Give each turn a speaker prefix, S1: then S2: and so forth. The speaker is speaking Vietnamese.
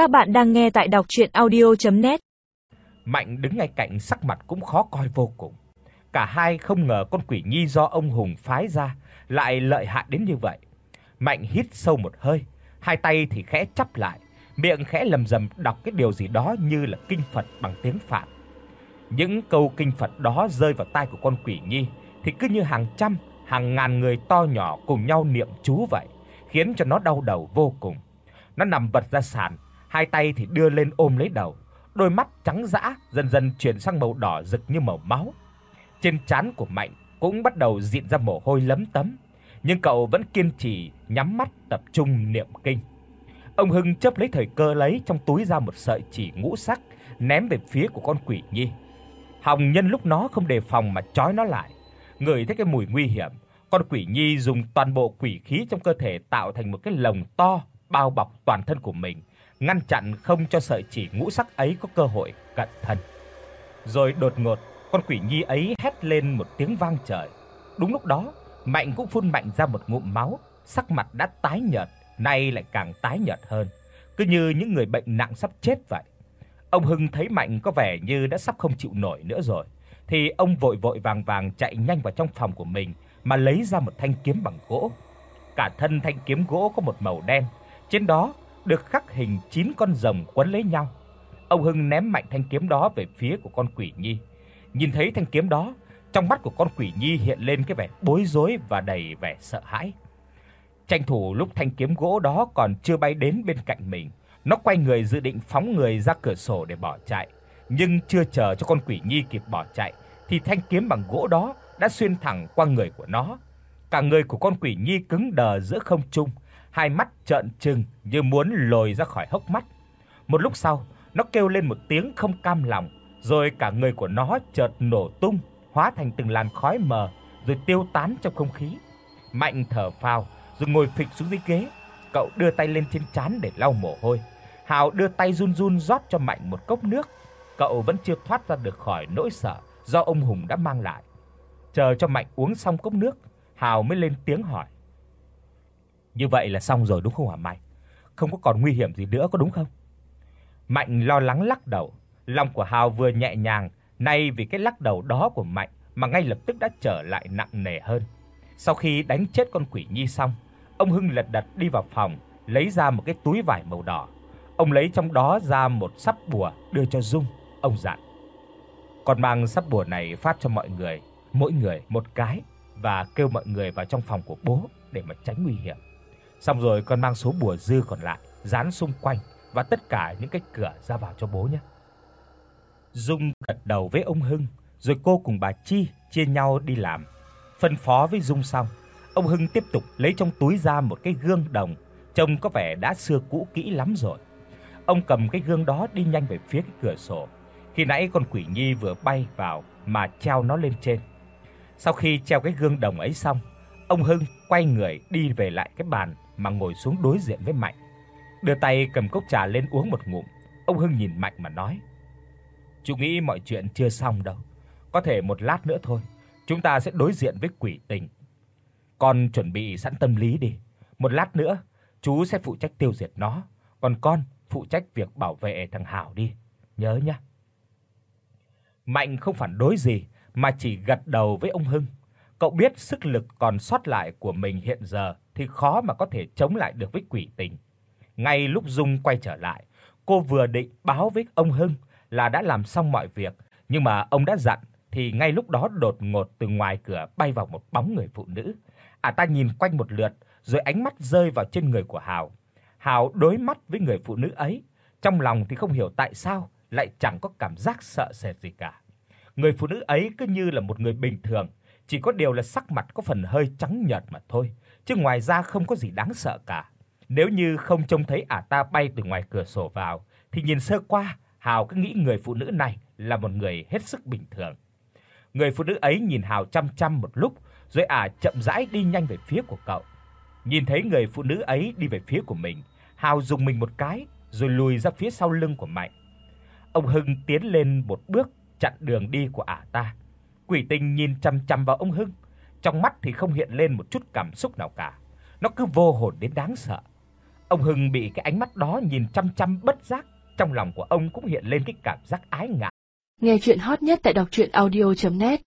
S1: Các bạn đang nghe tại đọc audio net
S2: Mạnh đứng ngay cạnh sắc mặt cũng khó coi vô cùng. Cả hai không ngờ con quỷ nhi do ông Hùng phái ra lại lợi hại đến như vậy. Mạnh hít sâu một hơi, hai tay thì khẽ chắp lại, miệng khẽ lầm rầm đọc cái điều gì đó như là kinh Phật bằng tiếng Phạn. Những câu kinh Phật đó rơi vào tai của con quỷ nhi thì cứ như hàng trăm, hàng ngàn người to nhỏ cùng nhau niệm chú vậy, khiến cho nó đau đầu vô cùng. Nó nằm bật ra sàn, hai tay thì đưa lên ôm lấy đầu, đôi mắt trắng dã dần dần chuyển sang màu đỏ rực như màu máu. Trên trán của Mạnh cũng bắt đầu rịn ra mồ hôi lấm tấm, nhưng cậu vẫn kiên trì nhắm mắt tập trung niệm kinh. Ông Hưng chớp lấy thời cơ lấy trong túi ra một sợi chỉ ngũ sắc ném về phía của con quỷ nhi. Hồng Nhân lúc nó không đề phòng mà chói nó lại, người thấy cái mùi nguy hiểm, con quỷ nhi dùng toàn bộ quỷ khí trong cơ thể tạo thành một cái lồng to bao bọc toàn thân của mình, ngăn chặn không cho sợi chỉ ngũ sắc ấy có cơ hội cận thân. Rồi đột ngột, con quỷ nhi ấy hét lên một tiếng vang trời. Đúng lúc đó, Mạnh cũng phun mạnh ra một ngụm máu, sắc mặt đã tái nhợt, nay lại càng tái nhợt hơn, cứ như những người bệnh nặng sắp chết vậy. Ông Hưng thấy Mạnh có vẻ như đã sắp không chịu nổi nữa rồi, thì ông vội vội vàng vàng chạy nhanh vào trong phòng của mình mà lấy ra một thanh kiếm bằng gỗ. Cả thân thanh kiếm gỗ có một màu đen, trên đó được khắc hình 9 con rồng quấn lấy nhau. Ông Hưng ném mạnh thanh kiếm đó về phía của con quỷ nhi. Nhìn thấy thanh kiếm đó, trong mắt của con quỷ nhi hiện lên cái vẻ bối rối và đầy vẻ sợ hãi. Tranh thủ lúc thanh kiếm gỗ đó còn chưa bay đến bên cạnh mình, nó quay người dự định phóng người ra cửa sổ để bỏ chạy, nhưng chưa chờ cho con quỷ nhi kịp bỏ chạy thì thanh kiếm bằng gỗ đó đã xuyên thẳng qua người của nó. Cả người của con quỷ nhi cứng đờ giữa không trung, hai mắt trợn trừng như muốn lồi ra khỏi hốc mắt. Một lúc sau, nó kêu lên một tiếng không cam lòng, rồi cả người của nó chợt nổ tung, hóa thành từng làn khói mờ rồi tiêu tán trong không khí. Mạnh thở phào, rồi ngồi phịch xuống dưới ghế, cậu đưa tay lên trên trán để lau mồ hôi. Hào đưa tay run run rót cho Mạnh một cốc nước. Cậu vẫn chưa thoát ra được khỏi nỗi sợ do ông Hùng đã mang lại. Chờ cho Mạnh uống xong cốc nước, Hào mới lên tiếng hỏi: như vậy là xong rồi đúng không hả Mạnh? Không có còn nguy hiểm gì nữa có đúng không? Mạnh lo lắng lắc đầu, lòng của Hào vừa nhẹ nhàng, nay vì cái lắc đầu đó của Mạnh mà ngay lập tức đã trở lại nặng nề hơn. Sau khi đánh chết con quỷ nhi xong, ông Hưng lật đật đi vào phòng, lấy ra một cái túi vải màu đỏ. Ông lấy trong đó ra một sắp bùa đưa cho Dung, ông dặn: "Con mang sắp bùa này phát cho mọi người, mỗi người một cái và kêu mọi người vào trong phòng của bố để mà tránh nguy hiểm." Xong rồi con mang số bùa dư còn lại dán xung quanh và tất cả những cái cửa ra vào cho bố nhé." Dung gật đầu với ông Hưng, rồi cô cùng bà Chi chia nhau đi làm. Phân phó với Dung xong, ông Hưng tiếp tục lấy trong túi ra một cái gương đồng, trông có vẻ đã xưa cũ kỹ lắm rồi. Ông cầm cái gương đó đi nhanh về phía cái cửa sổ. Khi nãy con quỷ nhi vừa bay vào mà treo nó lên trên. Sau khi treo cái gương đồng ấy xong, ông Hưng quay người đi về lại cái bàn mà ngồi xuống đối diện với Mạnh. Đưa tay cầm cốc trà lên uống một ngụm, ông Hưng nhìn Mạnh mà nói: "Chú nghĩ mọi chuyện chưa xong đâu, có thể một lát nữa thôi, chúng ta sẽ đối diện với quỷ tình. Con chuẩn bị sẵn tâm lý đi, một lát nữa chú sẽ phụ trách tiêu diệt nó, còn con phụ trách việc bảo vệ thằng Hảo đi, nhớ nhá. Mạnh không phản đối gì mà chỉ gật đầu với ông Hưng. Cậu biết sức lực còn sót lại của mình hiện giờ thì khó mà có thể chống lại được với quỷ tình. Ngay lúc Dung quay trở lại, cô vừa định báo với ông Hưng là đã làm xong mọi việc, nhưng mà ông đã dặn thì ngay lúc đó đột ngột từ ngoài cửa bay vào một bóng người phụ nữ. À ta nhìn quanh một lượt, rồi ánh mắt rơi vào trên người của Hào. Hào đối mắt với người phụ nữ ấy, trong lòng thì không hiểu tại sao lại chẳng có cảm giác sợ sệt gì cả. Người phụ nữ ấy cứ như là một người bình thường, chỉ có điều là sắc mặt có phần hơi trắng nhợt mà thôi, chứ ngoài ra không có gì đáng sợ cả. Nếu như không trông thấy ả ta bay từ ngoài cửa sổ vào thì nhìn sơ qua, Hào cứ nghĩ người phụ nữ này là một người hết sức bình thường. Người phụ nữ ấy nhìn Hào chăm chăm một lúc, rồi ả chậm rãi đi nhanh về phía của cậu. Nhìn thấy người phụ nữ ấy đi về phía của mình, Hào dùng mình một cái rồi lùi ra phía sau lưng của Mạnh. Ông Hưng tiến lên một bước chặn đường đi của ả ta, Quỷ tinh nhìn chằm chằm vào ông Hưng, trong mắt thì không hiện lên một chút cảm xúc nào cả. Nó cứ vô hồn đến đáng sợ. Ông Hưng bị cái ánh mắt đó nhìn chăm chăm bất giác, trong lòng của ông cũng hiện lên cái cảm giác ái ngại.
S3: Nghe truyện hot nhất tại doctruyenaudio.net